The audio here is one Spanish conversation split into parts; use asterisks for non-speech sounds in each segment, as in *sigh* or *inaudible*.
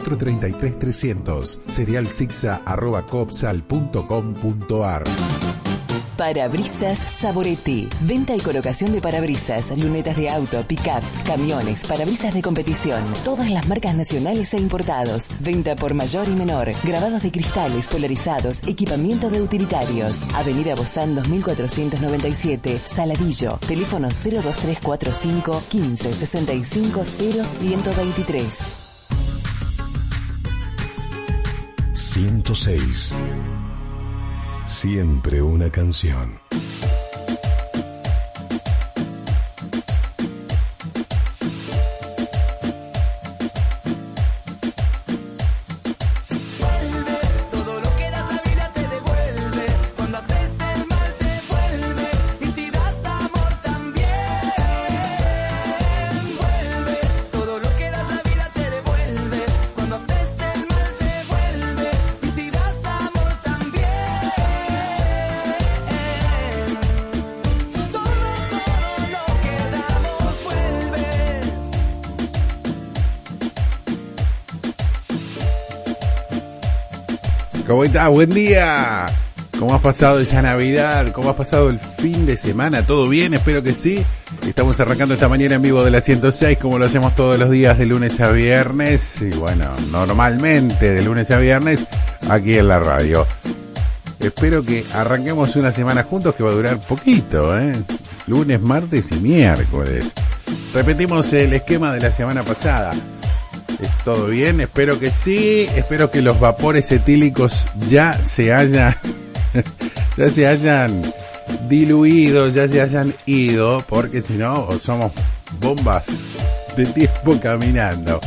433 300. Serial arroba Parabrisas Saboretti. Venta y colocación de parabrisas, lunetas de auto, pickups, camiones, parabrisas de competición. Todas las marcas nacionales e importados. Venta por mayor y menor. Grabados de cristales polarizados, equipamiento de utilitarios. Avenida Bozán 2497, Saladillo. Teléfono 02345 15 65 0123. 106 Siempre una canción. Buen día. ¿Cómo has pasado esa Navidad? ¿Cómo has pasado el fin de semana? ¿Todo bien? Espero que sí. Estamos arrancando esta mañana en vivo de la 106 como lo hacemos todos los días de lunes a viernes. Y bueno, normalmente de lunes a viernes aquí en la radio. Espero que arranquemos una semana juntos que va a durar poquito, ¿eh? Lunes, martes y miércoles. Repetimos el esquema de la semana pasada. ¿Todo bien? Espero que sí. Espero que los vapores etílicos ya se hayan, *laughs* ya se hayan diluido, ya se hayan ido, porque si no, somos bombas de tiempo caminando.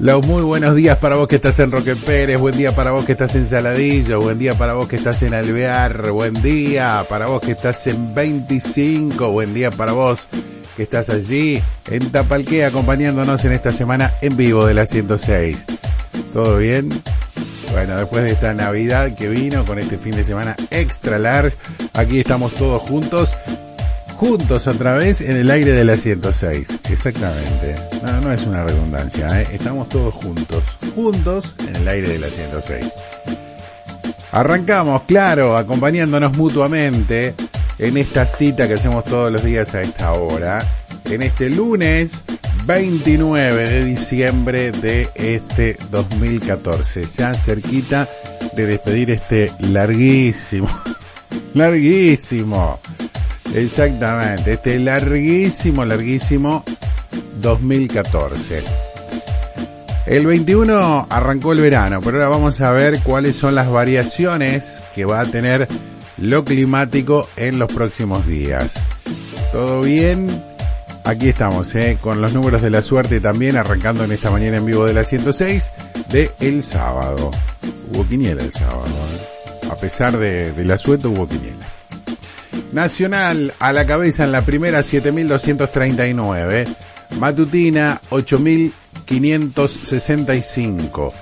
Los muy buenos días para vos que estás en Roque Pérez, buen día para vos que estás en Saladillo, buen día para vos que estás en Alvear, buen día para vos que estás en 25, buen día para vos que estás allí en Tapalqué acompañándonos en esta semana en vivo de la 106. ¿Todo bien? Bueno, después de esta Navidad que vino con este fin de semana extra large, aquí estamos todos juntos, juntos otra vez en el aire de la 106. Exactamente. No, no es una redundancia, ¿eh? estamos todos juntos, juntos en el aire de la 106. Arrancamos, claro, acompañándonos mutuamente en esta cita que hacemos todos los días a esta hora, en este lunes 29 de diciembre de este 2014, ya cerquita de despedir este larguísimo, *laughs* larguísimo, exactamente, este larguísimo, larguísimo 2014. El 21 arrancó el verano, pero ahora vamos a ver cuáles son las variaciones que va a tener lo climático en los próximos días. ¿Todo bien? Aquí estamos, ¿eh? con los números de la suerte también, arrancando en esta mañana en vivo de la 106 de el sábado. Hubo quiniela el sábado, ¿eh? a pesar de, de la suerte hubo quiniela. Nacional a la cabeza en la primera 7239, matutina 8565,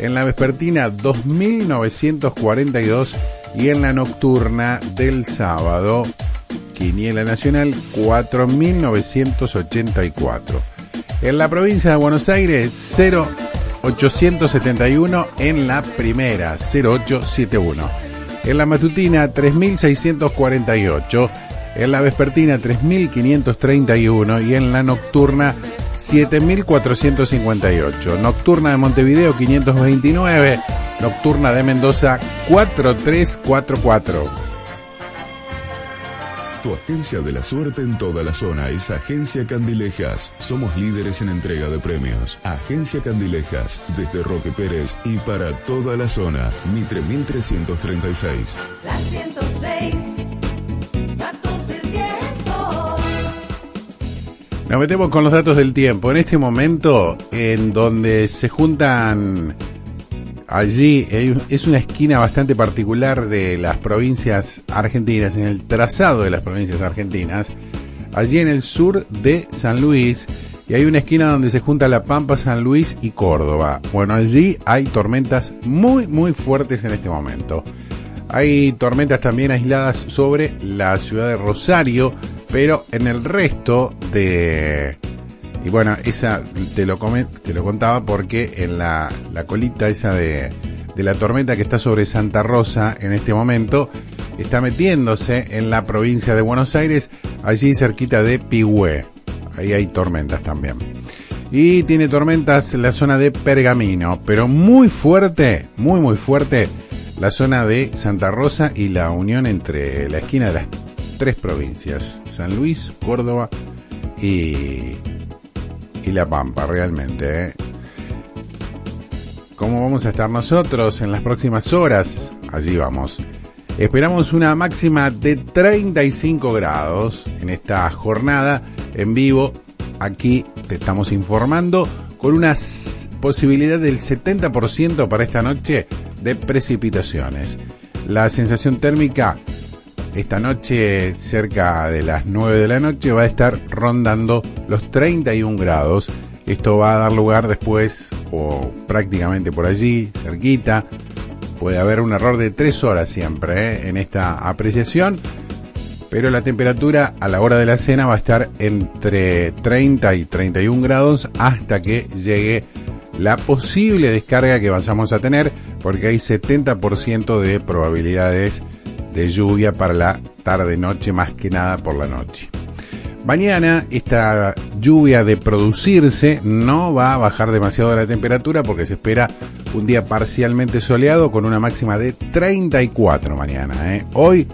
en la vespertina 2942 y en la nocturna del sábado, Quiniela Nacional 4984. En la provincia de Buenos Aires 0871 en la primera 0871. En la matutina 3648. En la vespertina 3531 y en la nocturna 7458. Nocturna de Montevideo 529 Nocturna de Mendoza 4344. Tu agencia de la suerte en toda la zona es Agencia Candilejas. Somos líderes en entrega de premios. Agencia Candilejas, desde Roque Pérez y para toda la zona. Mitre 1336. La 106. Nos metemos con los datos del tiempo. En este momento, en donde se juntan allí es una esquina bastante particular de las provincias argentinas, en el trazado de las provincias argentinas, allí en el sur de San Luis, y hay una esquina donde se junta La Pampa, San Luis y Córdoba. Bueno, allí hay tormentas muy, muy fuertes en este momento. Hay tormentas también aisladas sobre la ciudad de Rosario, pero en el resto de, Y bueno, esa te lo, contaba porque en la, colita esa de, de la tormenta que está sobre Santa Rosa en este momento, está metiéndose en la provincia de Buenos Aires, allí cerquita de Pigüé. Ahí hay tormentas también. Y tiene tormentas en la zona de Pergamino, pero muy fuerte, muy muy fuerte, la zona de Santa Rosa y la unión entre la esquina de las tres provincias, San Luis, Córdoba y, y La Pampa, realmente. ¿eh? ¿Cómo vamos a estar nosotros en las próximas horas? Allí vamos. Esperamos una máxima de 35 grados en esta jornada en vivo. Aquí te estamos informando con una posibilidad del 70% para esta noche de precipitaciones. La sensación térmica esta noche cerca de las 9 de la noche va a estar rondando los 31 grados. Esto va a dar lugar después, o prácticamente por allí, cerquita, puede haber un error de 3 horas siempre ¿eh? en esta apreciación, pero la temperatura a la hora de la cena va a estar entre 30 y 31 grados hasta que llegue la posible descarga que vamos a tener, porque hay 70% de probabilidades de lluvia para la tarde-noche, más que nada por la noche. Mañana esta lluvia de producirse no va a bajar demasiado la temperatura porque se espera un día parcialmente soleado con una máxima de 34 mañana. ¿eh? Hoy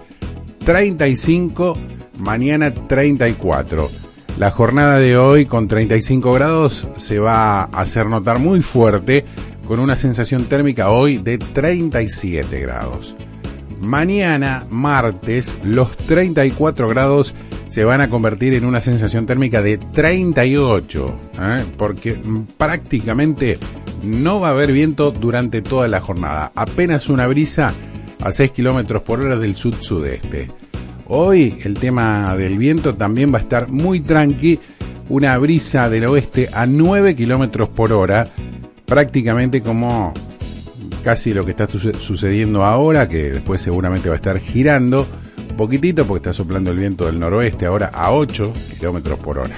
35, mañana 34. La jornada de hoy con 35 grados se va a hacer notar muy fuerte con una sensación térmica hoy de 37 grados. Mañana, martes, los 34 grados se van a convertir en una sensación térmica de 38, ¿eh? porque prácticamente no va a haber viento durante toda la jornada, apenas una brisa a 6 kilómetros por hora del sud-sudeste. Hoy el tema del viento también va a estar muy tranqui, una brisa del oeste a 9 kilómetros por hora, prácticamente como casi lo que está sucediendo ahora, que después seguramente va a estar girando poquitito porque está soplando el viento del noroeste ahora a 8 kilómetros por hora.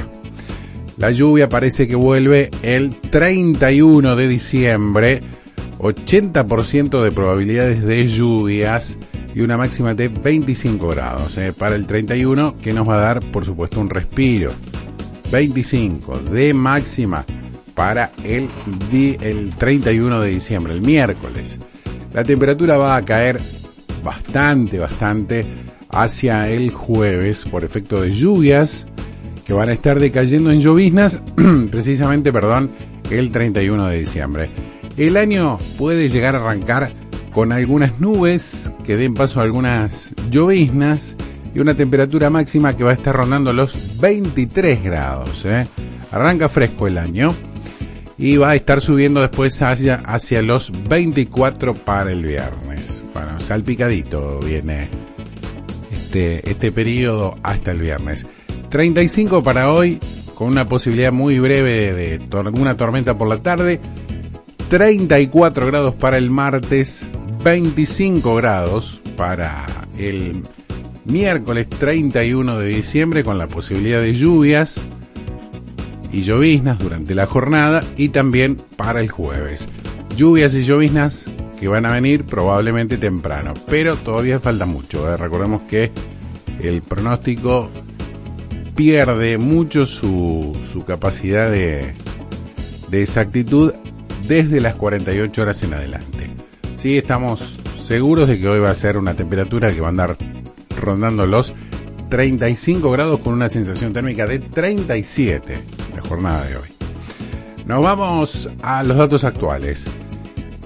La lluvia parece que vuelve el 31 de diciembre, 80% de probabilidades de lluvias y una máxima de 25 grados eh, para el 31 que nos va a dar por supuesto un respiro. 25 de máxima para el, el 31 de diciembre, el miércoles. La temperatura va a caer bastante, bastante hacia el jueves por efecto de lluvias que van a estar decayendo en lloviznas *clears throat* precisamente, perdón, el 31 de diciembre. El año puede llegar a arrancar con algunas nubes que den paso a algunas lloviznas y una temperatura máxima que va a estar rondando los 23 grados. ¿eh? Arranca fresco el año y va a estar subiendo después hacia, hacia los 24 para el viernes. Bueno, salpicadito viene este, este periodo hasta el viernes. 35 para hoy, con una posibilidad muy breve de, alguna tormenta por la tarde. 34 grados para el martes, 25 grados para el miércoles 31 de diciembre con la posibilidad de lluvias y lloviznas durante la jornada y también para el jueves. Lluvias y lloviznas que van a venir probablemente temprano, pero todavía falta mucho. ¿eh? Recordemos que el pronóstico pierde mucho su, su capacidad de, de exactitud desde las 48 horas en adelante. Sí, estamos seguros de que hoy va a ser una temperatura que va a andar rondando los 35 grados con una sensación térmica de 37 la jornada de hoy. Nos vamos a los datos actuales.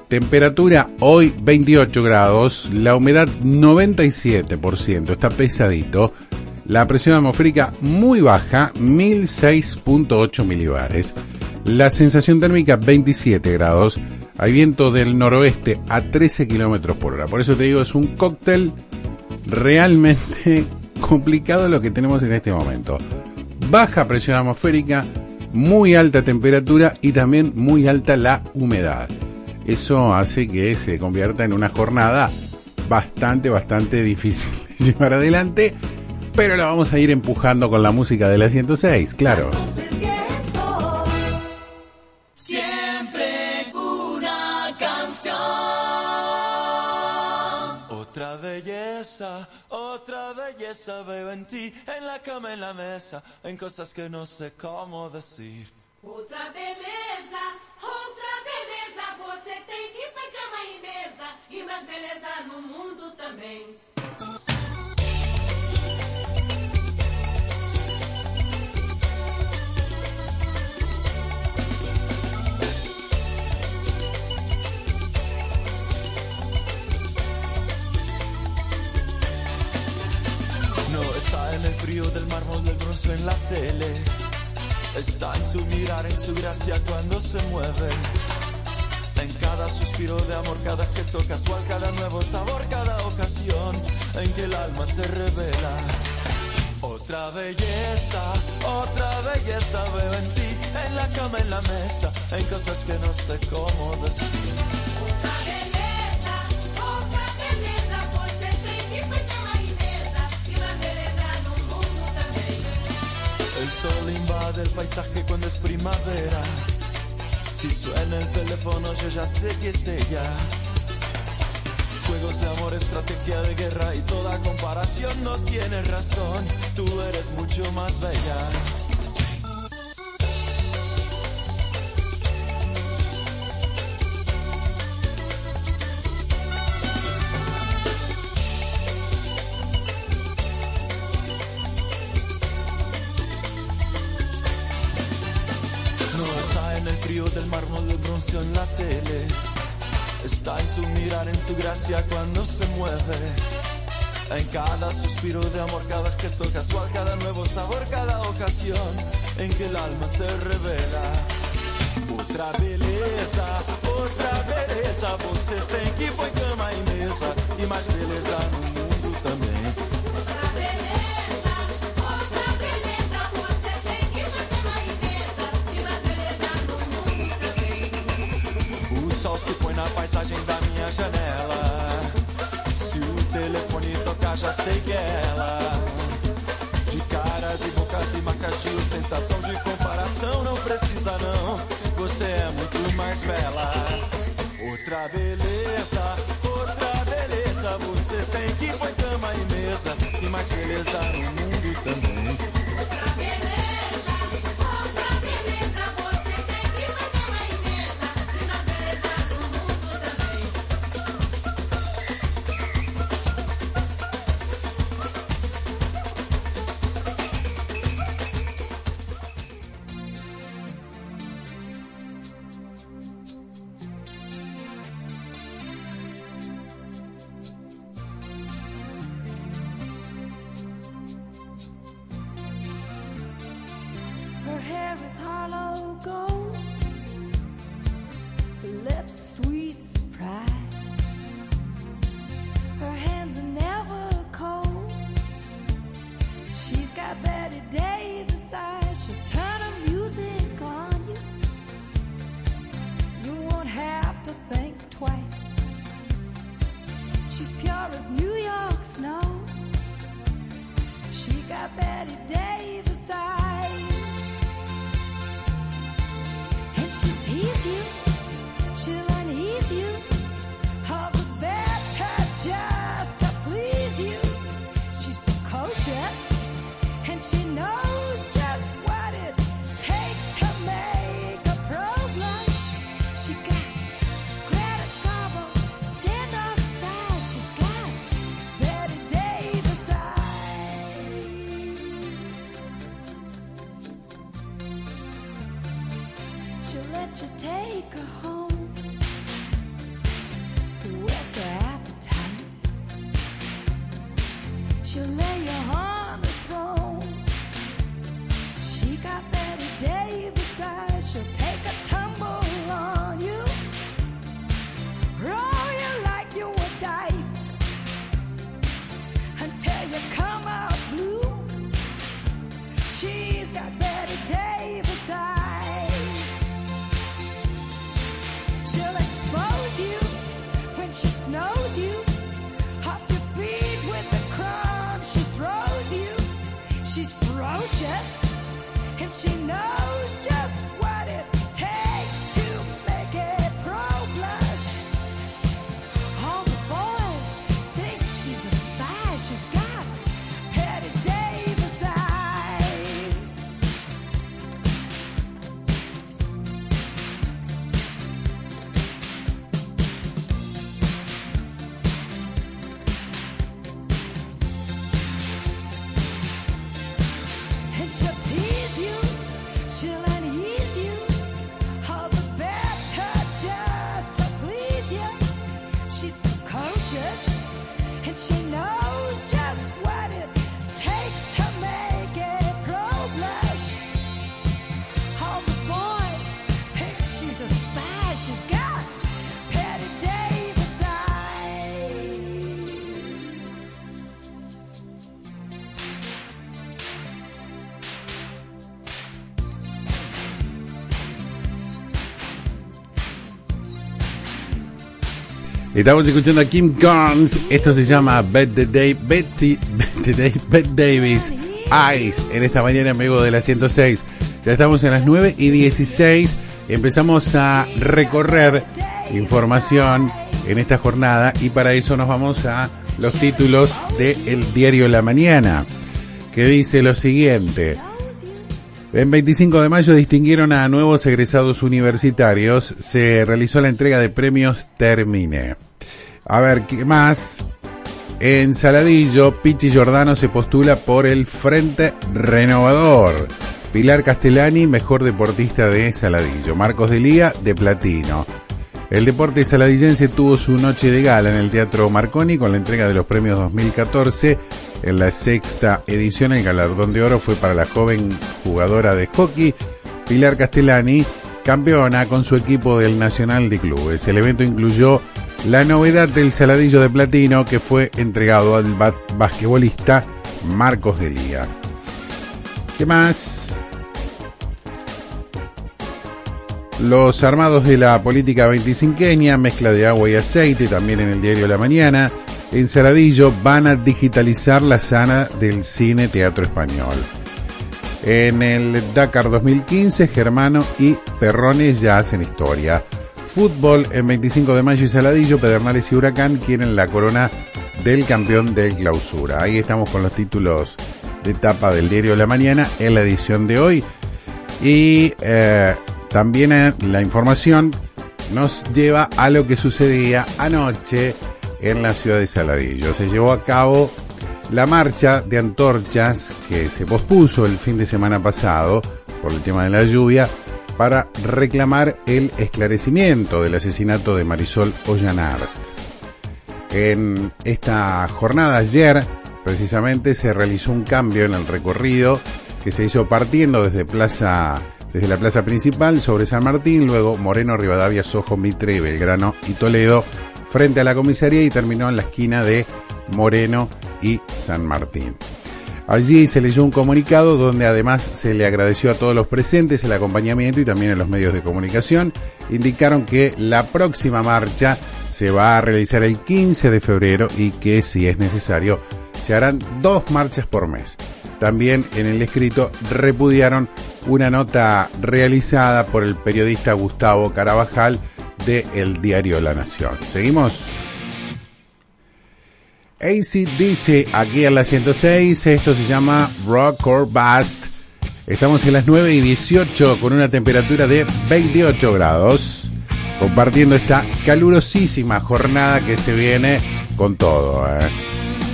Temperatura hoy 28 grados, la humedad 97%, está pesadito. La presión atmosférica muy baja, 1006.8 milibares. La sensación térmica 27 grados. Hay viento del noroeste a 13 kilómetros por hora. Por eso te digo, es un cóctel realmente complicado lo que tenemos en este momento. Baja presión atmosférica, muy alta temperatura y también muy alta la humedad. Eso hace que se convierta en una jornada bastante, bastante difícil de *laughs* llevar adelante, pero la vamos a ir empujando con la música de la 106, claro. Otra belleza, otra belleza veo en ti, en la cama, en la mesa, en cosas que no sé cómo decir. Outra beleza, outra beleza, você tem que ir pra cama e mesa, e mais beleza no mundo também. Está en el frío del mármol del bronce en la tele. Está en su mirar, en su gracia cuando se mueve. En cada suspiro de amor, cada gesto casual, cada nuevo sabor, cada ocasión en que el alma se revela. Otra belleza, otra belleza veo en ti, en la cama, en la mesa, en cosas que no sé cómo decir. Sol invade el paisaje cuando es primavera. Si suena el teléfono yo ya sé que es ella. Juegos de amor, estrategia de guerra y toda comparación no tiene razón. Tú eres mucho más bella. En la tele. Está en su mirar, en su gracia cuando se mueve. En cada suspiro de amor, cada gesto casual, cada nuevo sabor, cada ocasión en que el alma se revela. Outra beleza, outra beleza, você tem que põe cama e mesa e mais beleza beleza, outra beleza. Você tem que põe cama e mesa. E mais beleza no mundo Mrs. hollow Estamos escuchando a Kim Carnes. Esto se llama Bet the Day, Betty, Davis, Ice, en esta mañana vivo de la 106. Ya estamos en las 9 y 16. Empezamos a recorrer información en esta jornada y para eso nos vamos a los títulos del diario La Mañana, que dice lo siguiente. En 25 de mayo distinguieron a nuevos egresados universitarios. Se realizó la entrega de premios Termine. A ver, ¿qué más? En Saladillo, Pichi Giordano se postula por el Frente Renovador. Pilar Castellani, mejor deportista de Saladillo. Marcos de Lía, de Platino. El deporte saladillense tuvo su noche de gala en el Teatro Marconi con la entrega de los premios 2014. En la sexta edición el galardón de oro fue para la joven jugadora de hockey Pilar Castellani, campeona con su equipo del Nacional de Clubes. El evento incluyó la novedad del Saladillo de Platino que fue entregado al ba- basquetbolista Marcos de Lía. ¿Qué más? Los armados de la política 25 mezcla de agua y aceite, también en el diario La Mañana. En Saladillo van a digitalizar la sana del cine teatro español. En el Dakar 2015, Germano y Perrones ya hacen historia. Fútbol en 25 de mayo y Saladillo, Pedernales y Huracán quieren la corona del campeón del clausura. Ahí estamos con los títulos de tapa del diario La Mañana en la edición de hoy. Y eh, también eh, la información nos lleva a lo que sucedía anoche en la ciudad de Saladillo. Se llevó a cabo la marcha de antorchas que se pospuso el fin de semana pasado por el tema de la lluvia para reclamar el esclarecimiento del asesinato de Marisol Ollanar. En esta jornada ayer, precisamente, se realizó un cambio en el recorrido que se hizo partiendo desde plaza desde la plaza principal sobre San Martín, luego Moreno, Rivadavia, Sojo, Mitre, Belgrano y Toledo, frente a la comisaría y terminó en la esquina de Moreno y San Martín. Allí se leyó un comunicado donde además se le agradeció a todos los presentes el acompañamiento y también a los medios de comunicación. Indicaron que la próxima marcha se va a realizar el 15 de febrero y que si es necesario se harán dos marchas por mes. También en el escrito repudiaron una nota realizada por el periodista Gustavo Carabajal de el diario La Nación. ¿Seguimos? AC dice aquí en la 106, esto se llama Rock or Bust. Estamos en las 9 y 18 con una temperatura de 28 grados, compartiendo esta calurosísima jornada que se viene con todo. ¿eh?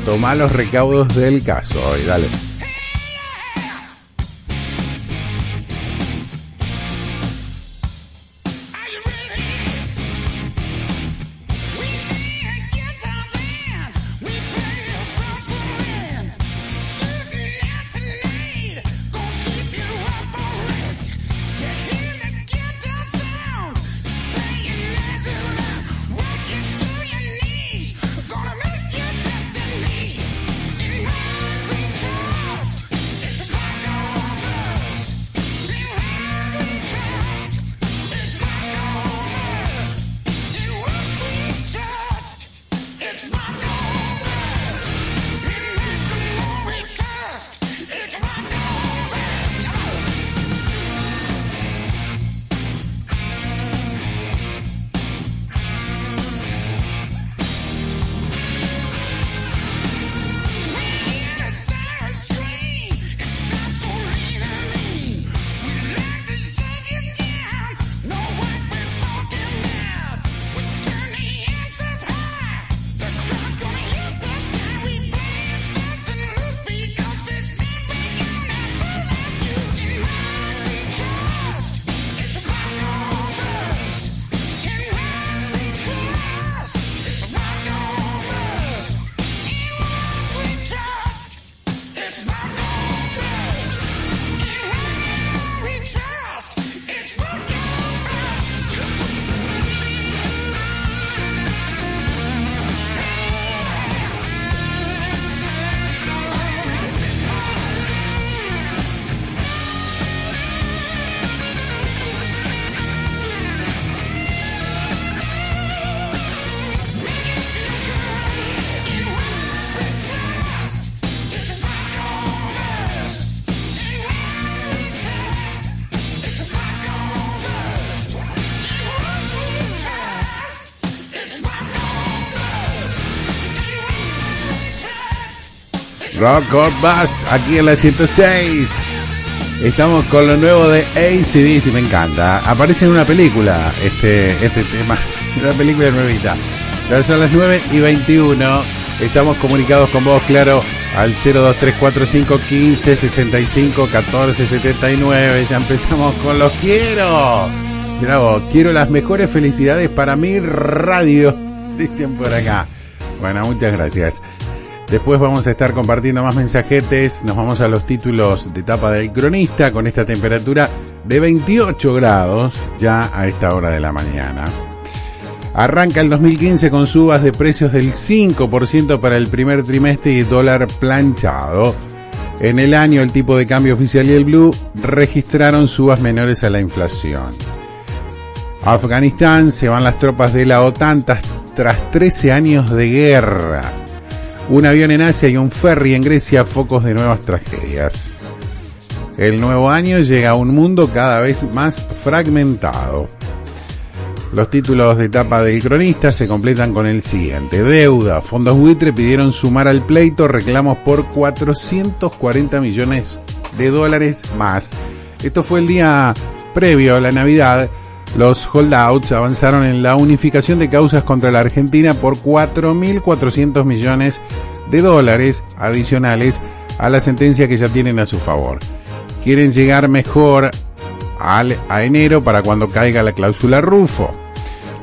Toma los recaudos del caso hoy, dale. Rock or Bust, aquí en la 106. Estamos con lo nuevo de ACDC, me encanta. Aparece en una película este, este tema, una película nuevita. Ya son las 9 y 21. Estamos comunicados con vos, claro, al 02345 15 65 14 79. Ya empezamos con los quiero. Mirá vos, quiero las mejores felicidades para mi radio, *laughs* dicen por acá. Bueno, muchas gracias. Después vamos a estar compartiendo más mensajetes. Nos vamos a los títulos de etapa del cronista con esta temperatura de 28 grados ya a esta hora de la mañana. Arranca el 2015 con subas de precios del 5% para el primer trimestre y dólar planchado. En el año el tipo de cambio oficial y el blue registraron subas menores a la inflación. A Afganistán se van las tropas de la OTAN tras 13 años de guerra. Un avión en Asia y un ferry en Grecia, focos de nuevas tragedias. El nuevo año llega a un mundo cada vez más fragmentado. Los títulos de etapa del cronista se completan con el siguiente. Deuda. Fondos buitre pidieron sumar al pleito reclamos por 440 millones de dólares más. Esto fue el día previo a la Navidad. Los holdouts avanzaron en la unificación de causas contra la Argentina por 4.400 millones de dólares adicionales a la sentencia que ya tienen a su favor. Quieren llegar mejor al- a enero para cuando caiga la cláusula Rufo.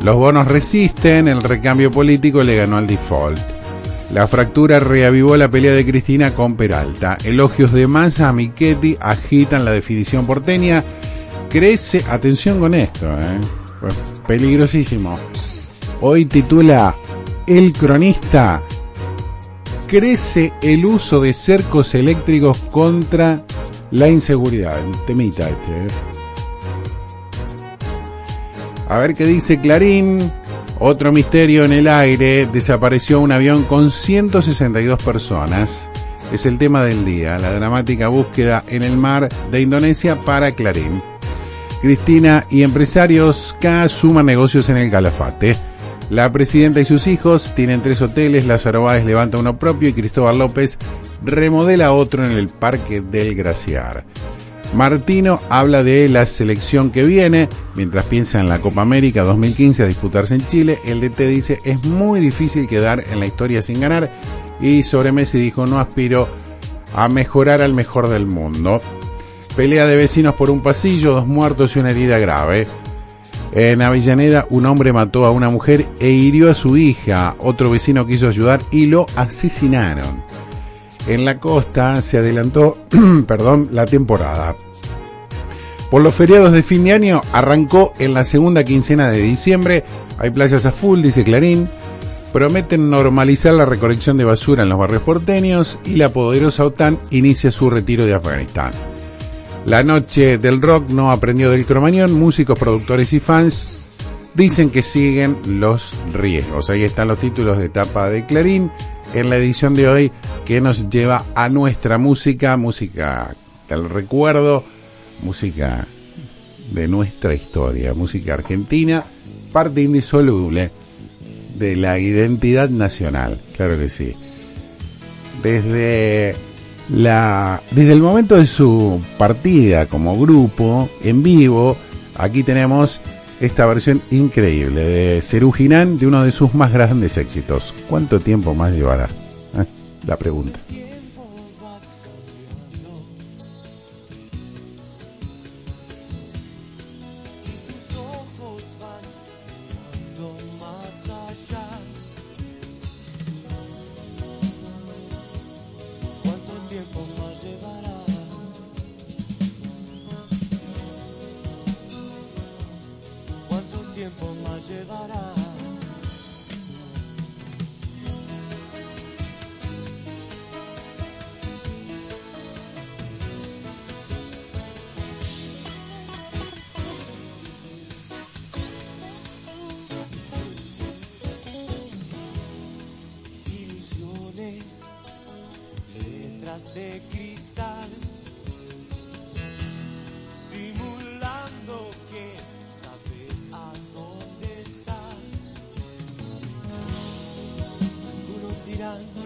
Los bonos resisten, el recambio político le ganó al default. La fractura reavivó la pelea de Cristina con Peralta. Elogios de Massa a Michetti agitan la definición porteña. Crece, atención con esto, ¿eh? Pues, peligrosísimo. Hoy titula El cronista. Crece el uso de cercos eléctricos contra la inseguridad. Temita este, ¿eh? A ver qué dice Clarín. Otro misterio en el aire. Desapareció un avión con 162 personas. Es el tema del día. La dramática búsqueda en el mar de Indonesia para Clarín. Cristina y empresarios K suman negocios en el Calafate. La presidenta y sus hijos tienen tres hoteles. Lázaro Báez levanta uno propio y Cristóbal López remodela otro en el Parque del Graciar. Martino habla de la selección que viene, mientras piensa en la Copa América 2015 a disputarse en Chile, el DT dice es muy difícil quedar en la historia sin ganar y sobre Messi dijo no aspiro a mejorar al mejor del mundo. Pelea de vecinos por un pasillo, dos muertos y una herida grave. En Avellaneda un hombre mató a una mujer e hirió a su hija, otro vecino quiso ayudar y lo asesinaron. En la costa se adelantó, *clears throat* perdón, la temporada. Por los feriados de fin de año arrancó en la segunda quincena de diciembre. Hay playas a full, dice Clarín. Prometen normalizar la recolección de basura en los barrios porteños y la poderosa OTAN inicia su retiro de Afganistán. La noche del rock no aprendió del cromañón. Músicos, productores y fans dicen que siguen los riesgos. Ahí están los títulos de etapa de Clarín en la edición de hoy que nos lleva a nuestra música, música del recuerdo, música de nuestra historia, música argentina, parte indisoluble de la identidad nacional, claro que sí. Desde la desde el momento de su partida como grupo en vivo, aquí tenemos esta versión increíble de Girán de uno de sus más grandes éxitos. ¿Cuánto tiempo más llevará? ¿Eh? La pregunta. Algunos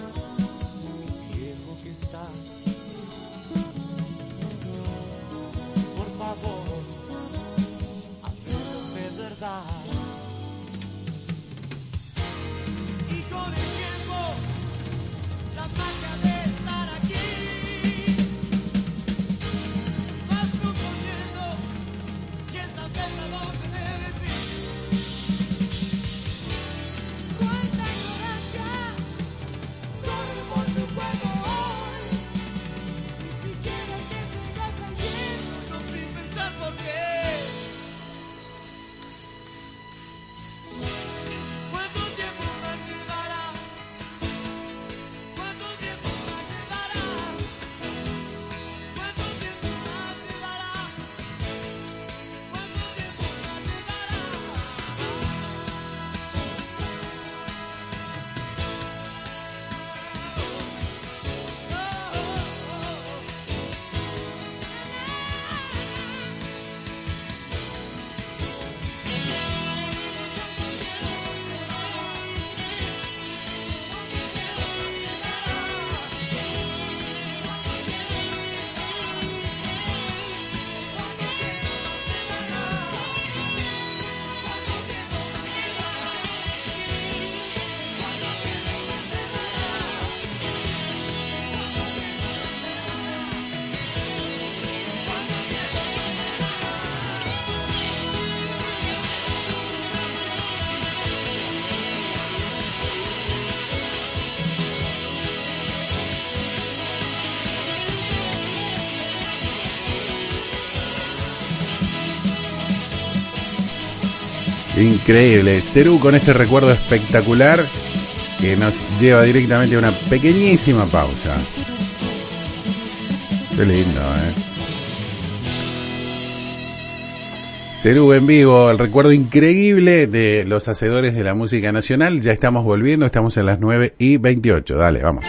Increíble. Cerú con este recuerdo espectacular que nos lleva directamente a una pequeñísima pausa. Qué lindo, ¿eh? Cerú en vivo, el recuerdo increíble de los hacedores de la música nacional. Ya estamos volviendo, estamos en las 9 y 28. Dale, vamos.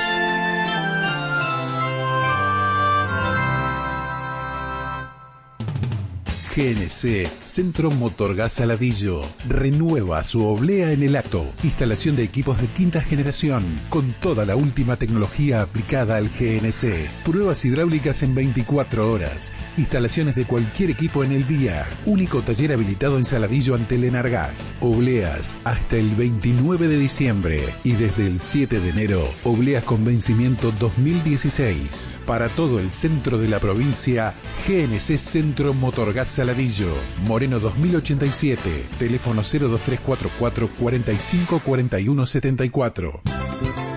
GNC, Centro Motorgas Saladillo, renueva su oblea en el acto. Instalación de equipos de quinta generación, con toda la última tecnología aplicada al GNC. Pruebas hidráulicas en 24 horas. Instalaciones de cualquier equipo en el día. Único taller habilitado en Saladillo ante Lenargas. Obleas hasta el 29 de diciembre. Y desde el 7 de enero, obleas con vencimiento 2016. Para todo el centro de la provincia, GNC Centro Motorgas Saladillo, Moreno 2087, teléfono 02344 45 41 74.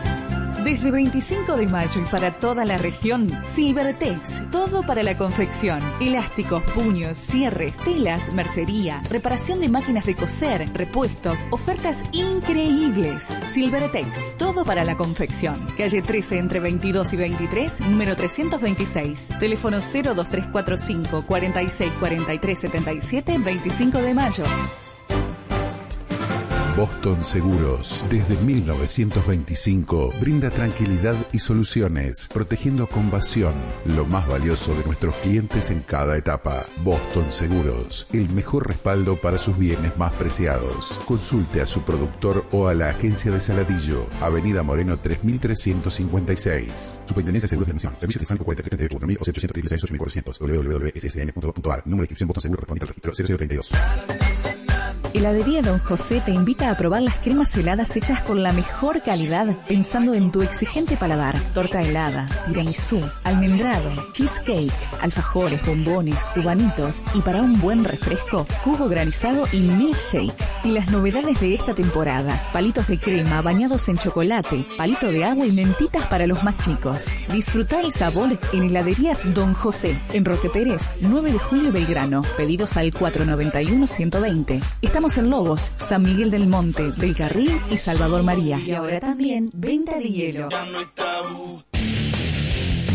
Desde 25 de mayo y para toda la región, Silvertex, todo para la confección. Elásticos, puños, cierres, telas, mercería, reparación de máquinas de coser, repuestos, ofertas increíbles. Silvertex, todo para la confección. Calle 13 entre 22 y 23, número 326. Teléfono 02345 46 43 77, 25 de mayo. Boston Seguros, desde 1925, brinda tranquilidad y soluciones, protegiendo con pasión lo más valioso de nuestros clientes en cada etapa. Boston Seguros, el mejor respaldo para sus bienes más preciados. Consulte a su productor o a la agencia de Saladillo, Avenida Moreno 3356. Superintendencia de Seguros de la. Servicio telefónico 4338 4836 8400 www.ssn.gov.ar. Número de inscripción Boston Seguros correspondiente al registro 0032. Heladería Don José te invita a probar las cremas heladas hechas con la mejor calidad, pensando en tu exigente paladar. Torta helada, tiramisú, almendrado, cheesecake, alfajores, bombones, cubanitos y para un buen refresco, jugo granizado y milkshake. Y las novedades de esta temporada, palitos de crema bañados en chocolate, palito de agua y mentitas para los más chicos. Disfruta el sabor en Heladerías Don José, en Roque Pérez, 9 de julio Belgrano. Pedidos al 491-120. Estamos en Lobos, San Miguel del Monte, del Carril y Salvador María. Y ahora también venta de hielo.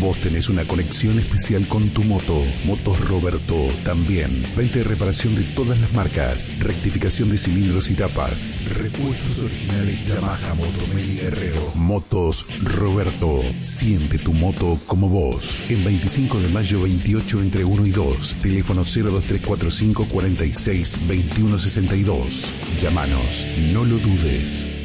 Vos tenés una conexión especial con tu moto. Motos Roberto también. Venta y reparación de todas las marcas. Rectificación de cilindros y tapas. Repuestos originales Yamaha Moto Meli Guerrero. Motos Roberto. Siente tu moto como vos. En 25 de mayo 28 entre 1 y 2. Teléfono 02345 46 2162. Llámanos. No lo dudes.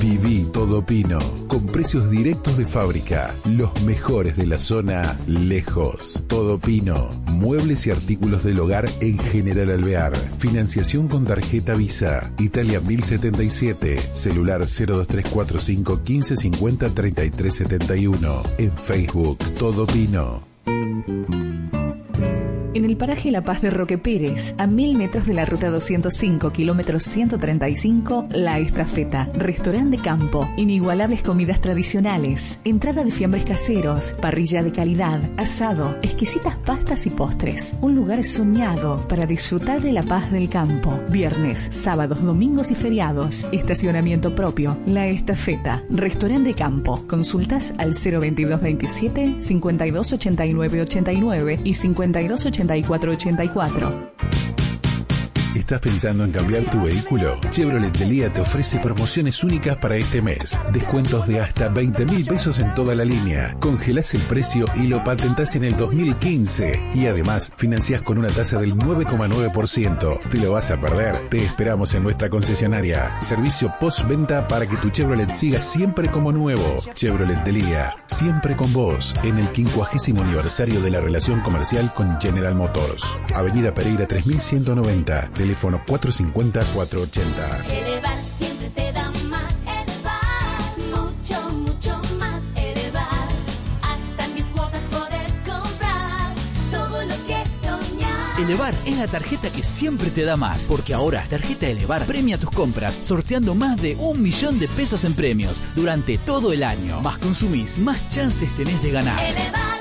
Viví Todo Pino, con precios directos de fábrica, los mejores de la zona, lejos. Todo Pino, muebles y artículos del hogar en General Alvear. Financiación con tarjeta Visa, Italia 1077, celular 02345 1550 3371. En Facebook, Todo Pino. En el paraje La Paz de Roque Pérez, a mil metros de la ruta 205, kilómetros 135, La Estafeta, restaurante de campo, inigualables comidas tradicionales, entrada de fiambres caseros, parrilla de calidad, asado, exquisitas pastas y postres. Un lugar soñado para disfrutar de la paz del campo. Viernes, sábados, domingos y feriados. Estacionamiento propio. La Estafeta, restaurante de campo. Consultas al 02227 5289 89 y 5284 84. ¿Estás pensando en cambiar tu vehículo? Chevrolet Delia te ofrece promociones únicas para este mes. Descuentos de hasta 20 mil pesos en toda la línea. Congelás el precio y lo patentás en el 2015. Y además, financiás con una tasa del 9,9%. ¿Te lo vas a perder? Te esperamos en nuestra concesionaria. Servicio postventa para que tu Chevrolet siga siempre como nuevo. Chevrolet Delia, siempre con vos, en el 50 aniversario de la relación comercial con General Motors. Avenida Pereira 3190. Teléfono 450-480. Elevar siempre te da más. Elevar, mucho, mucho más. Elevar, hasta en 10 cuotas podés comprar todo lo que soñás. Elevar es la tarjeta que siempre te da más, porque ahora Tarjeta Elevar premia tus compras sorteando más de un millón de pesos en premios durante todo el año. Más consumís, más chances tenés de ganar. Elevar,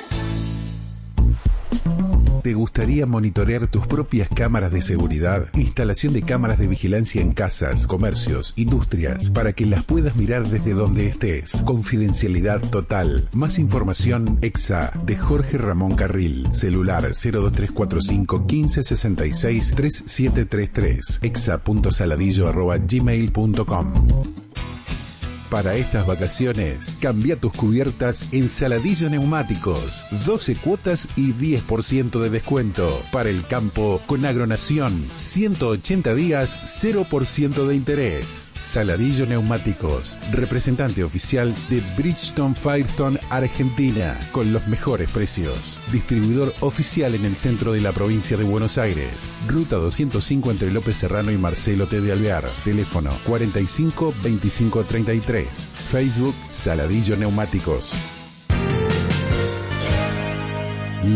¿Te gustaría monitorear tus propias cámaras de seguridad? Instalación de cámaras de vigilancia en casas, comercios, industrias, para que las puedas mirar desde donde estés. Confidencialidad total. Más información, EXA, de Jorge Ramón Carril. Celular 02345 1566 3733. exa.saladillo.gmail.com para estas vacaciones, cambia tus cubiertas en Saladillo Neumáticos. 12 cuotas y 10% de descuento. Para el campo con Agronación, 180 días, 0% de interés. Saladillo Neumáticos, representante oficial de Bridgestone Firestone Argentina, con los mejores precios. Distribuidor oficial en el centro de la provincia de Buenos Aires. Ruta 205 entre López Serrano y Marcelo T. de Alvear. Teléfono 45 25 33. Facebook Saladillo Neumáticos.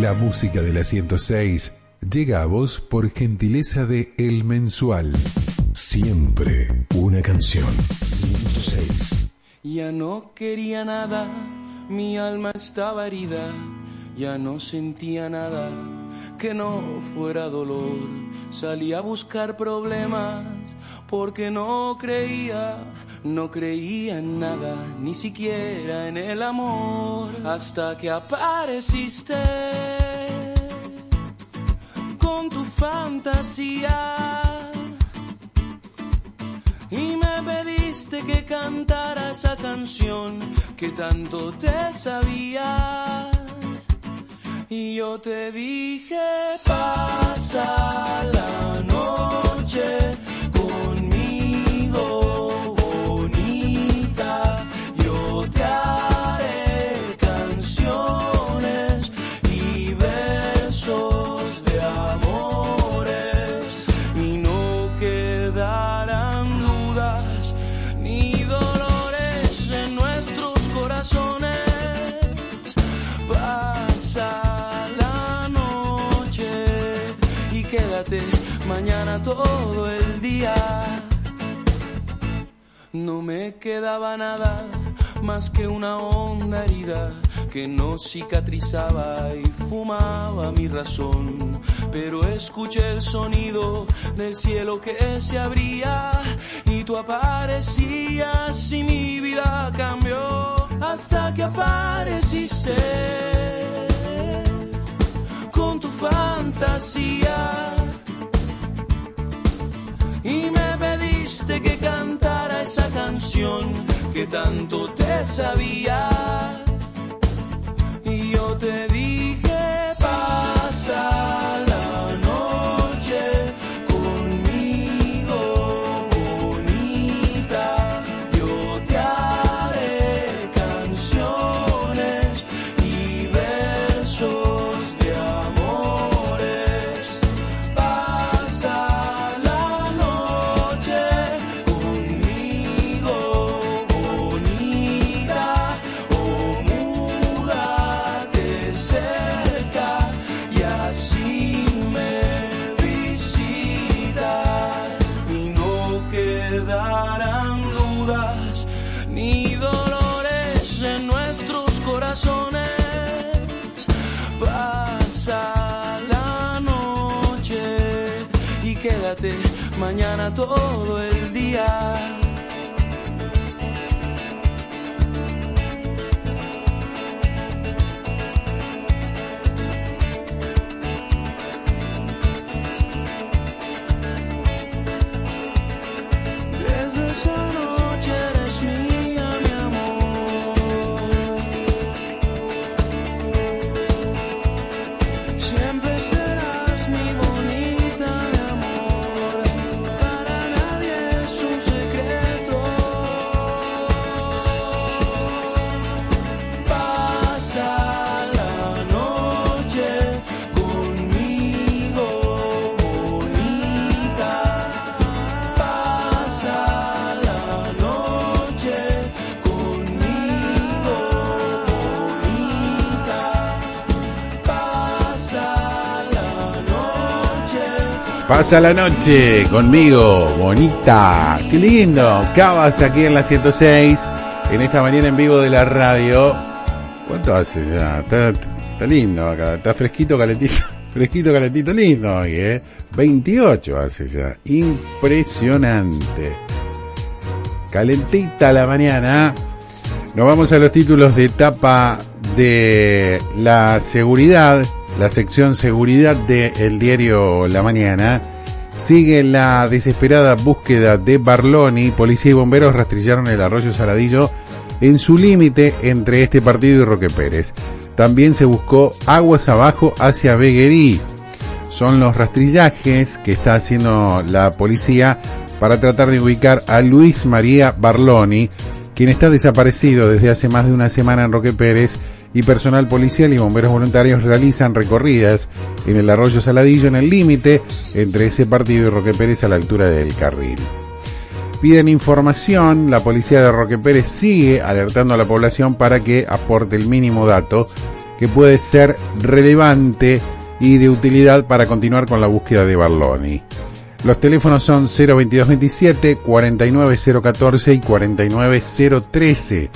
La música de la 106 llega a vos por gentileza de El Mensual. Siempre una canción. 106. Ya no quería nada, mi alma estaba herida, ya no sentía nada que no fuera dolor. Salí a buscar problemas porque no creía, no creía en nada, ni siquiera en el amor, hasta que apareciste con tu fantasía. Y me pediste que cantara esa canción que tanto te sabías. Y yo te dije, pasa la noche todo el día. No me quedaba nada más que una honda herida que no cicatrizaba y fumaba mi razón. Pero escuché el sonido del cielo que se abría y tú aparecías y mi vida cambió hasta que apareciste con tu fantasía y me pediste que cantara esa canción que tanto te sabías. Y yo te dije, Pasa la noche conmigo, bonita. Qué lindo. Cabas aquí en la 106, en esta mañana en vivo de la radio. ¿Cuánto hace ya? Está, lindo acá, está fresquito, calentito. *laughs* Fresquito, calentito, lindo hoy, ¿eh? 28 hace ya. Impresionante. Calentita la mañana. Nos vamos a los títulos de etapa de la seguridad, la sección seguridad del diario La Mañana. Sigue la desesperada búsqueda de Barloni. Policía y bomberos rastrillaron el arroyo Saladillo en su límite entre este partido y Roque Pérez. También se buscó aguas abajo hacia Beguerí. Son los rastrillajes que está haciendo la policía para tratar de ubicar a Luis María Barloni, quien está desaparecido desde hace más de una semana en Roque Pérez y personal policial y bomberos voluntarios realizan recorridas en el arroyo Saladillo en el límite entre ese partido y Roque Pérez a la altura del carril. Piden información, la policía de Roque Pérez sigue alertando a la población para que aporte el mínimo dato que puede ser relevante y de utilidad para continuar con la búsqueda de Barloni. Los teléfonos son 02227, 49014 y 49013.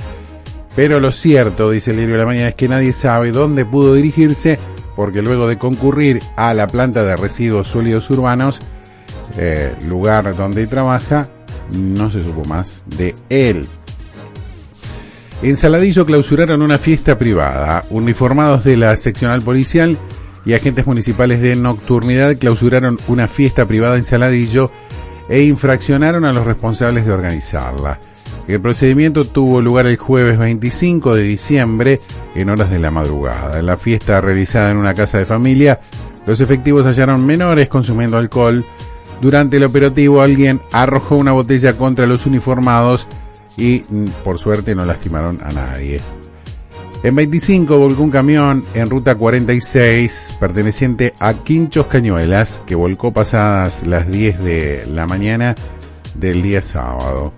Pero lo cierto, dice el diario de la mañana, es que nadie sabe dónde pudo dirigirse porque luego de concurrir a la planta de residuos sólidos urbanos, eh, lugar donde trabaja, no se supo más de él. En Saladillo clausuraron una fiesta privada. Uniformados de la seccional policial y agentes municipales de nocturnidad clausuraron una fiesta privada en Saladillo e infraccionaron a los responsables de organizarla. El procedimiento tuvo lugar el jueves 25 de diciembre en horas de la madrugada. En la fiesta realizada en una casa de familia, los efectivos hallaron menores consumiendo alcohol. Durante el operativo alguien arrojó una botella contra los uniformados y mm, por suerte no lastimaron a nadie. En 25 volcó un camión en ruta 46 perteneciente a Quinchos Cañuelas que volcó pasadas las 10 de la mañana del día sábado.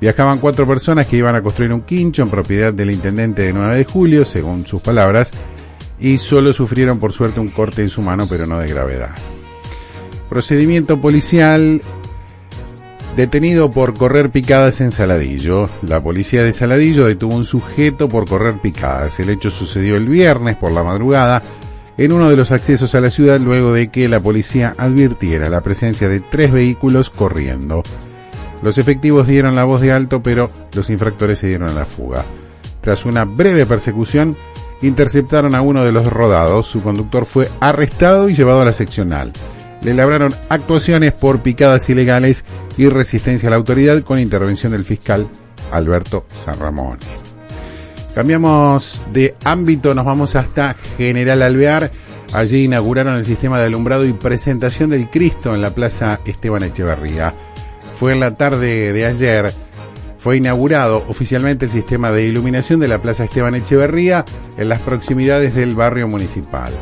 Viajaban cuatro personas que iban a construir un quincho en propiedad del intendente de 9 de julio, según sus palabras, y solo sufrieron por suerte un corte en su mano, pero no de gravedad. Procedimiento policial detenido por correr picadas en Saladillo. La policía de Saladillo detuvo un sujeto por correr picadas. El hecho sucedió el viernes por la madrugada en uno de los accesos a la ciudad luego de que la policía advirtiera la presencia de tres vehículos corriendo. Los efectivos dieron la voz de alto, pero los infractores se dieron a la fuga. Tras una breve persecución, interceptaron a uno de los rodados. Su conductor fue arrestado y llevado a la seccional. Le labraron actuaciones por picadas ilegales y resistencia a la autoridad con intervención del fiscal Alberto San Ramón. Cambiamos de ámbito, nos vamos hasta General Alvear. Allí inauguraron el sistema de alumbrado y presentación del Cristo en la Plaza Esteban Echeverría fue en la tarde de ayer, fue inaugurado oficialmente el sistema de iluminación de la Plaza Esteban Echeverría en las proximidades del barrio municipal.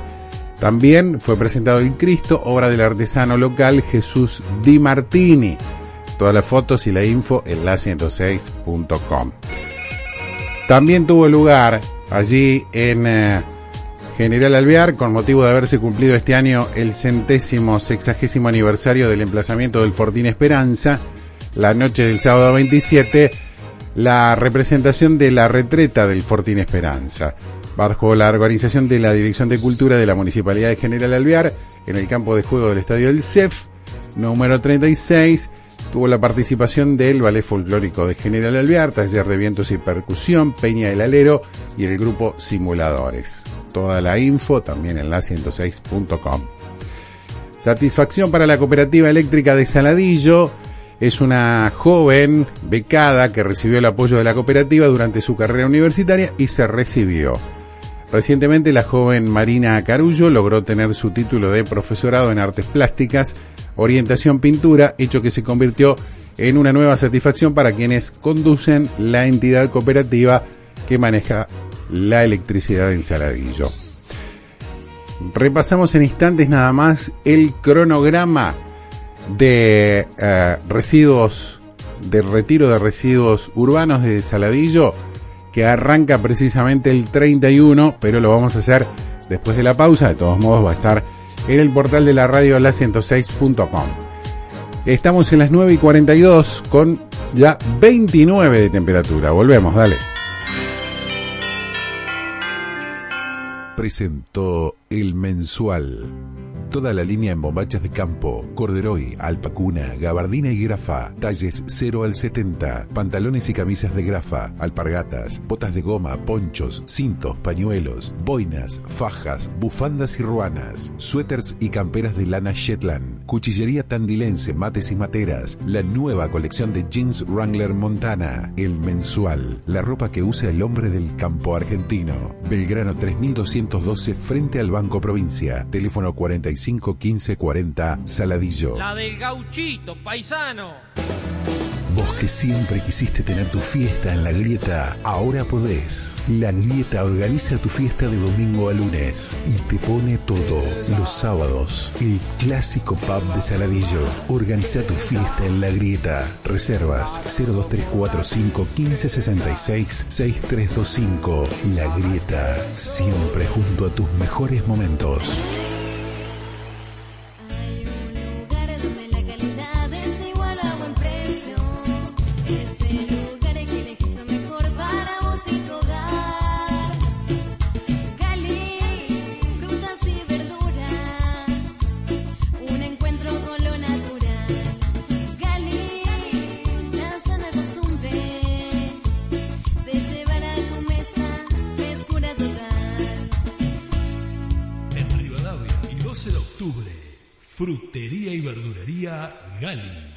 También fue presentado el Cristo, obra del artesano local Jesús Di Martini. Todas las fotos y la info en la106.com. También tuvo lugar allí en eh, General Alvear, con motivo de haberse cumplido este año el centésimo sexagésimo aniversario del emplazamiento del Fortín Esperanza, la noche del sábado 27, la representación de la retreta del Fortín Esperanza, bajo la organización de la Dirección de Cultura de la Municipalidad de General Alvear, en el campo de juego del Estadio del CEF, número 36, tuvo la participación del Ballet Folclórico de General Alvear, Taller de Vientos y Percusión, Peña del Alero y el grupo Simuladores toda la info también en la106.com. Satisfacción para la Cooperativa Eléctrica de Saladillo. Es una joven becada que recibió el apoyo de la cooperativa durante su carrera universitaria y se recibió. Recientemente la joven Marina Carullo logró tener su título de profesorado en artes plásticas, orientación pintura, hecho que se convirtió en una nueva satisfacción para quienes conducen la entidad cooperativa que maneja la electricidad en Saladillo. Repasamos en instantes nada más el cronograma de eh, residuos, de retiro de residuos urbanos de Saladillo, que arranca precisamente el 31, pero lo vamos a hacer después de la pausa. De todos modos, va a estar en el portal de la radio la106.com. Estamos en las 9 y 42 con ya 29 de temperatura. Volvemos, dale. Presentó El Mensual. Toda la línea en bombachas de campo, corderoy, alpacuna, gabardina y grafa, talles 0 al 70, pantalones y camisas de grafa, alpargatas, botas de goma, ponchos, cintos, pañuelos, boinas, fajas, bufandas y ruanas, suéteres y camperas de lana Shetland, cuchillería tandilense, mates y materas, la nueva colección de jeans Wrangler Montana, el mensual, la ropa que usa el hombre del campo argentino. Belgrano 3212 frente al Banco Provincia, teléfono 45 15 40 Saladillo. La del gauchito, paisano. Vos que siempre quisiste tener tu fiesta en la grieta, ahora podés. La grieta organiza tu fiesta de domingo a lunes y te pone todo. Los sábados, el clásico pub de Saladillo. Organiza tu fiesta en la grieta. Reservas 02345 1566 6325. La grieta, siempre junto a tus mejores momentos. Frutería y Verdulería Gali.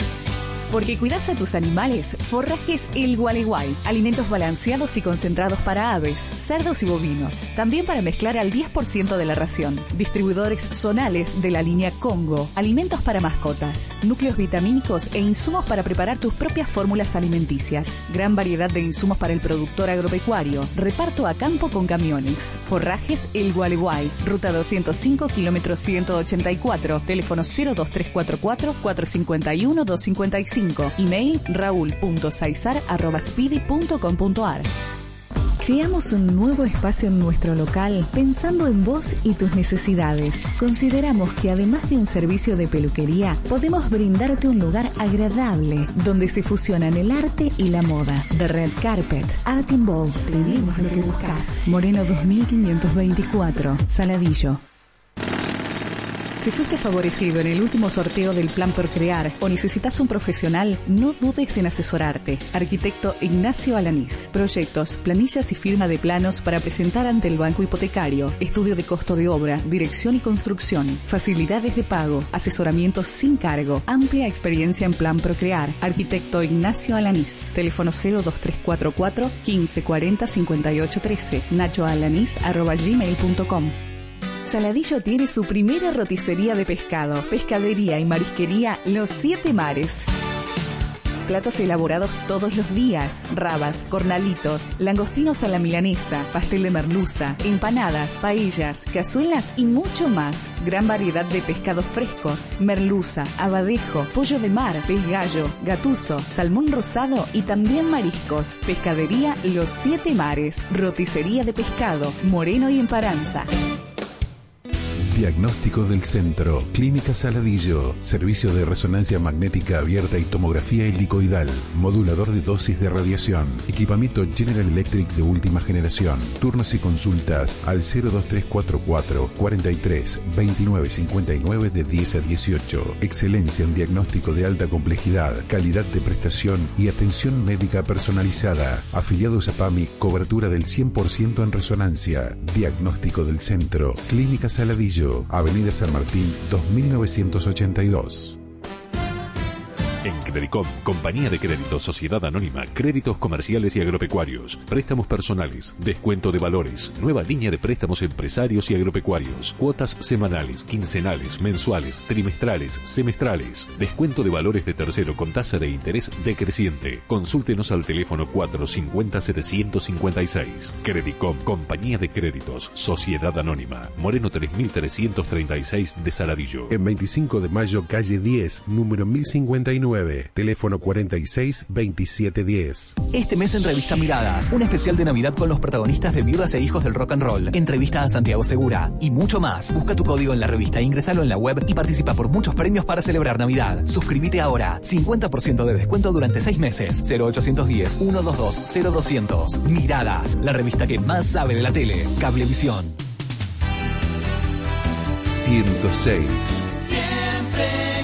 Porque cuidas a tus animales, forrajes El Gualeguay. Alimentos balanceados y concentrados para aves, cerdos y bovinos. También para mezclar al 10% de la ración. Distribuidores zonales de la línea Congo. Alimentos para mascotas. Núcleos vitamínicos e insumos para preparar tus propias fórmulas alimenticias. Gran variedad de insumos para el productor agropecuario. Reparto a campo con camiones. Forrajes El Gualeguay. Ruta 205, kilómetro 184. Teléfono 02344 451 255. Email raúl.saizar.speedy.com.ar Creamos un nuevo espacio en nuestro local pensando en vos y tus necesidades. Consideramos que además de un servicio de peluquería, podemos brindarte un lugar agradable donde se fusionan el arte y la moda. The Red Carpet, Art Involved, tenemos lo que buscas. Moreno 2524, Saladillo. Si fuiste favorecido en el último sorteo del Plan Procrear o necesitas un profesional, no dudes en asesorarte. Arquitecto Ignacio Alanís. Proyectos, planillas y firma de planos para presentar ante el banco hipotecario. Estudio de costo de obra, dirección y construcción. Facilidades de pago, asesoramiento sin cargo. Amplia experiencia en Plan Procrear. Arquitecto Ignacio Alanís. Teléfono 02344 1540 5813. nachoalanís arroba gmail.com. Saladillo tiene su primera roticería de pescado, pescadería y marisquería Los Siete Mares. Platos elaborados todos los días, rabas, cornalitos, langostinos a la milanesa, pastel de merluza, empanadas, paellas, cazuelas y mucho más. Gran variedad de pescados frescos, merluza, abadejo, pollo de mar, pez gallo, gatuso, salmón rosado y también mariscos. Pescadería Los Siete Mares, roticería de pescado, Moreno y Emparanza. Diagnóstico del Centro, Clínica Saladillo, servicio de resonancia magnética abierta y tomografía helicoidal, modulador de dosis de radiación, equipamiento General Electric de última generación, turnos y consultas al 02344 43 29 59 de 10 a 18. Excelencia en diagnóstico de alta complejidad, calidad de prestación y atención médica personalizada. Afiliados a PAMI, cobertura del 100% en resonancia. Diagnóstico del Centro, Clínica Saladillo. Avenida San Martín 2982. En Credicom, compañía de créditos Sociedad Anónima, créditos comerciales y agropecuarios, préstamos personales, descuento de valores, nueva línea de préstamos empresarios y agropecuarios, cuotas semanales, quincenales, mensuales, trimestrales, semestrales, descuento de valores de tercero con tasa de interés decreciente. Consúltenos al teléfono 450-756. Credicom, compañía de créditos Sociedad Anónima, Moreno 3336 de Saladillo. En 25 de mayo, calle 10, número 1059. Teléfono 46 27 10. Este mes en Revista Miradas, un especial de Navidad con los protagonistas de Viudas e Hijos del Rock and Roll, entrevista a Santiago Segura y mucho más. Busca tu código en la revista, ingresalo en la web y participa por muchos premios para celebrar Navidad. Suscríbete ahora, 50% de descuento durante 6 meses. 0810 122 0200. Miradas, la revista que más sabe de la tele. Cablevisión. 106. Siempre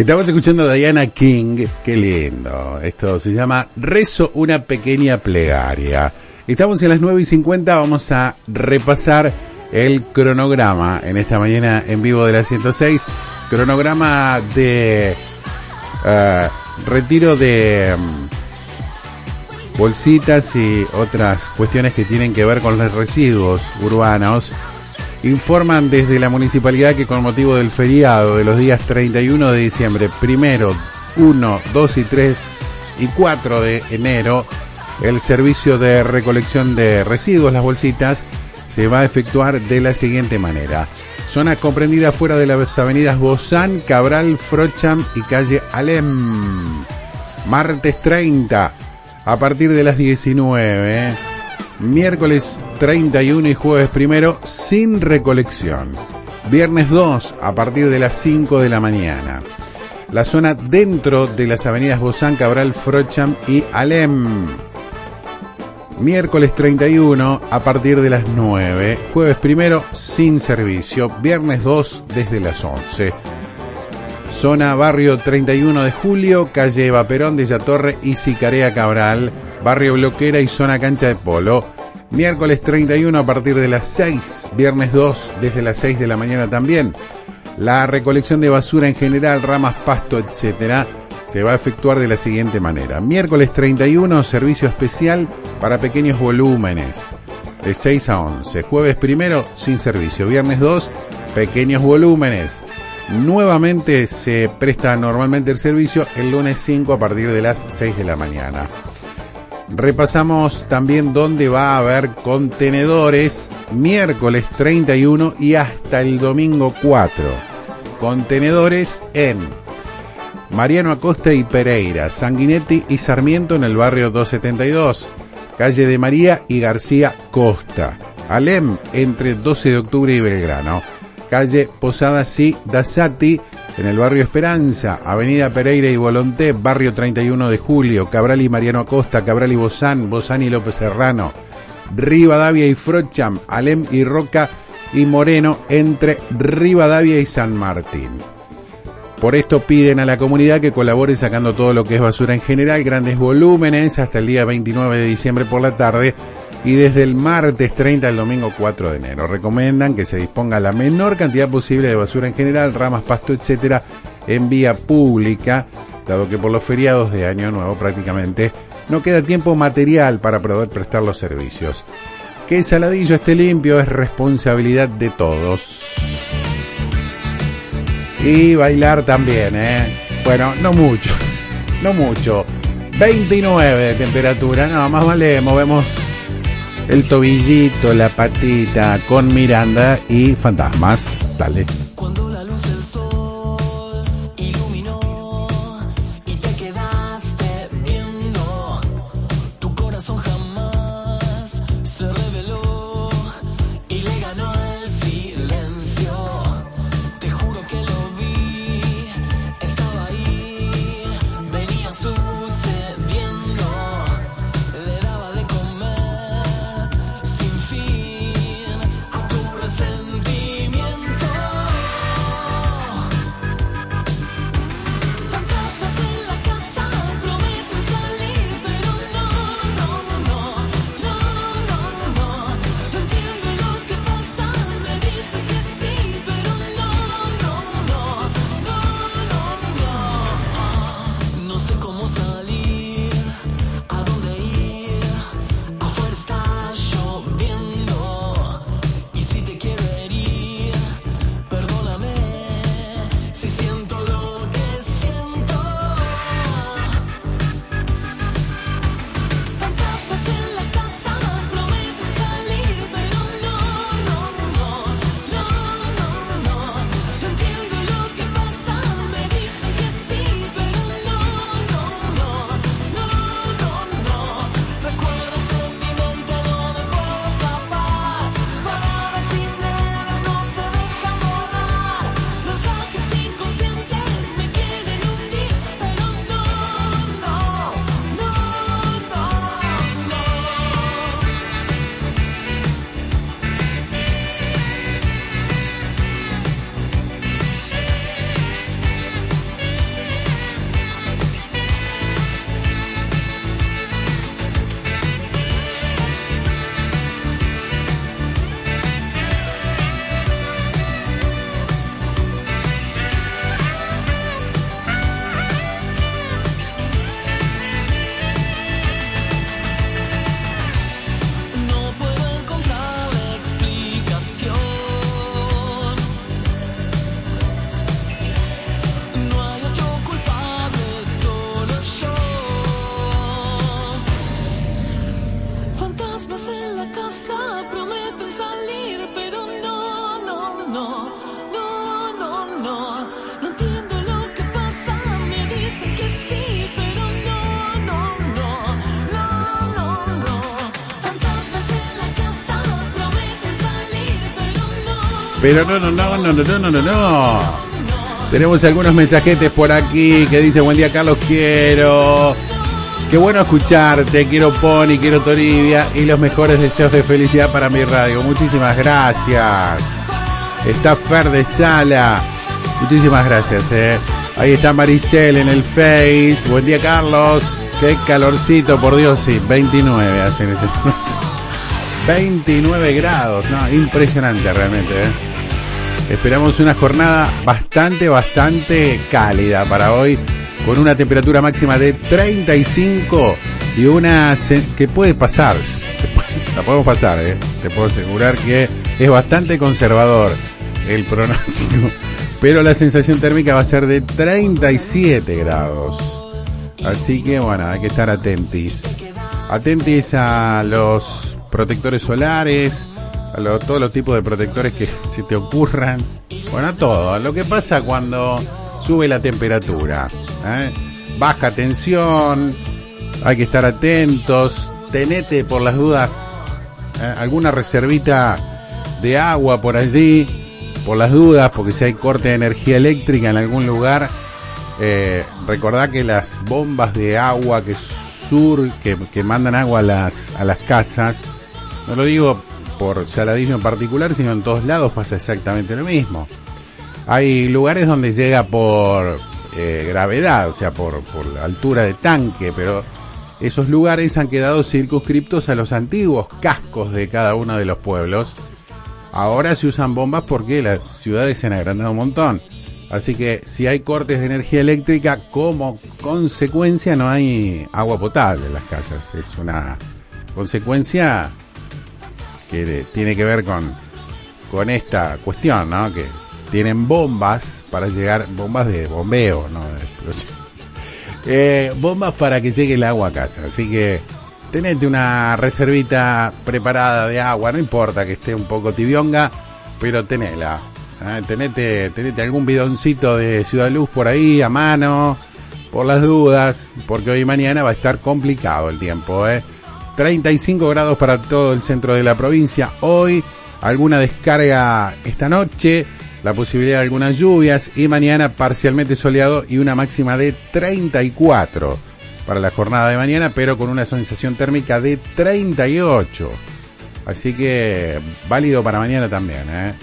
Estamos escuchando a Diana King, qué lindo. Esto se llama Rezo una pequeña plegaria. Estamos en las 9 y 50, vamos a repasar el cronograma en esta mañana en vivo de la 106. Cronograma de eh, retiro de mm, bolsitas y otras cuestiones que tienen que ver con los residuos urbanos. Informan desde la municipalidad que con motivo del feriado de los días 31 de diciembre, primero, 1, 2 y 3 y 4 de enero, el servicio de recolección de residuos, las bolsitas, se va a efectuar de la siguiente manera. Zona comprendida fuera de las avenidas Bozán, Cabral, Frocham y calle Alem. Martes 30, a partir de las 19 miércoles 31 y jueves primero sin recolección. Viernes 2 a partir de las 5 de la mañana. La zona dentro de las avenidas Bozán, Cabral, Frocham y Alem. Miércoles 31 a partir de las 9. Jueves primero sin servicio. Viernes 2 desde las 11. Zona Barrio 31 de Julio, calle Eva Perón de Torre y Sicarea Cabral, Barrio Bloquera y Zona Cancha de Polo. Miércoles 31 a partir de las 6, viernes 2 desde las 6 de la mañana también. La recolección de basura en general, ramas, pasto, etcétera, se va a efectuar de la siguiente manera. Miércoles 31, servicio especial para pequeños volúmenes, de 6 a 11. Jueves primero, sin servicio. Viernes 2, pequeños volúmenes. Nuevamente se presta normalmente el servicio el lunes 5 a partir de las 6 de la mañana. Repasamos también dónde va a haber contenedores miércoles 31 y hasta el domingo 4. Contenedores en Mariano Acosta y Pereira, Sanguinetti y Sarmiento en el barrio 272, calle de María y García Costa, Alem entre 12 de octubre y Belgrano, calle Posadas y Dasati en el barrio Esperanza, Avenida Pereira y Volonté, barrio 31 de Julio, Cabral y Mariano Acosta, Cabral y Bozán, Bozán y López Serrano, Rivadavia y Frocham, Alem y Roca y Moreno entre Rivadavia y San Martín. Por esto piden a la comunidad que colabore sacando todo lo que es basura en general, grandes volúmenes, hasta el día 29 de diciembre por la tarde y desde el martes 30 al domingo 4 de enero. Recomiendan que se disponga la menor cantidad posible de basura en general, ramas, pasto, etcétera, en vía pública, dado que por los feriados de Año Nuevo prácticamente no queda tiempo material para poder prestar los servicios. Que el saladillo esté limpio es responsabilidad de todos. Y bailar también, ¿eh? Bueno, no mucho, *laughs* no mucho. 29 de temperatura, nada más vale, movemos el tobillito, la patita con Miranda y fantasmas. Dale. Pero no, no, no, no, no, no, no, no. Tenemos algunos mensajetes por aquí que dice, buen día Carlos, quiero... Qué bueno escucharte, quiero Pony, quiero Toribia y los mejores deseos de felicidad para mi radio. Muchísimas gracias. Está Fer de Sala. Muchísimas gracias, eh. Ahí está Maricel en el Face. Buen día Carlos. Qué calorcito, por Dios, sí. 29 hacen este *laughs* 29 grados, no, impresionante realmente, ¿eh? Esperamos una jornada bastante, bastante cálida para hoy, con una temperatura máxima de 35 y una que puede pasar, *laughs* la podemos pasar, ¿eh? te puedo asegurar que es bastante conservador el pronóstico, *laughs* pero la sensación térmica va a ser de 37 grados. Así que bueno, hay que estar atentis. Atentis a los protectores solares, a lo- todos los tipos de protectores que se te ocurran. Bueno, a todo. Lo que pasa cuando sube la temperatura. ¿eh? Baja tensión, hay que estar atentos. Tenete por las dudas ¿eh? alguna reservita de agua por allí, por las dudas, porque si hay corte de energía eléctrica en algún lugar, eh, recordá que las bombas de agua que sur, que, que mandan agua a las, a las casas, No lo digo por Saladillo en particular, sino en todos lados pasa exactamente lo mismo. Hay lugares donde llega por eh, gravedad, o sea, por, altura de tanque, pero esos lugares han quedado circunscriptos a los antiguos cascos de cada uno de los pueblos. Ahora se usan bombas porque las ciudades se han agrandado un montón. Así que si hay cortes de energía eléctrica, como consecuencia no hay agua potable en las casas. Es una consecuencia que tiene que ver con, con esta cuestión, ¿no? Que tienen bombas para llegar, bombas de bombeo, no. *laughs* Eh, bombas para que llegue el agua a casa. Así que tenete una reservita preparada de agua, no importa que esté un poco tibionga, pero tenela. ¿eh? Tenete, tenete algún bidoncito de Ciudad Luz por ahí a mano, por las dudas, porque hoy y mañana va a estar complicado el tiempo. ¿eh? 35 grados para todo el centro de la provincia. Hoy alguna descarga esta noche, la posibilidad de algunas lluvias y mañana parcialmente soleado y una máxima de 34 para la jornada de mañana, pero con una sensación térmica de 38. Así que válido para mañana también. ¿eh?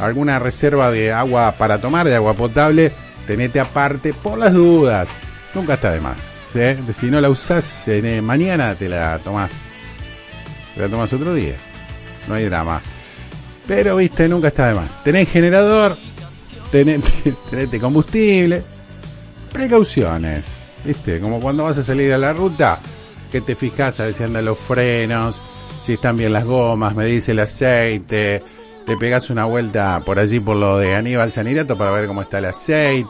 Alguna reserva de agua para tomar, de agua potable, tenete aparte por las dudas. Nunca está de más. ¿Sí? Si no la usás eh, mañana, te la tomás. Te la tomás otro día. No hay drama. Pero, viste, nunca está de más. Tenés generador, tenete, *laughs* tenete combustible, precauciones. Viste, como cuando vas a salir a la ruta, que te fijas a ver si andan los frenos, si están bien las gomas, me dice el aceite, te pegas una vuelta por allí por lo de Aníbal Sanirato para ver cómo está el aceite.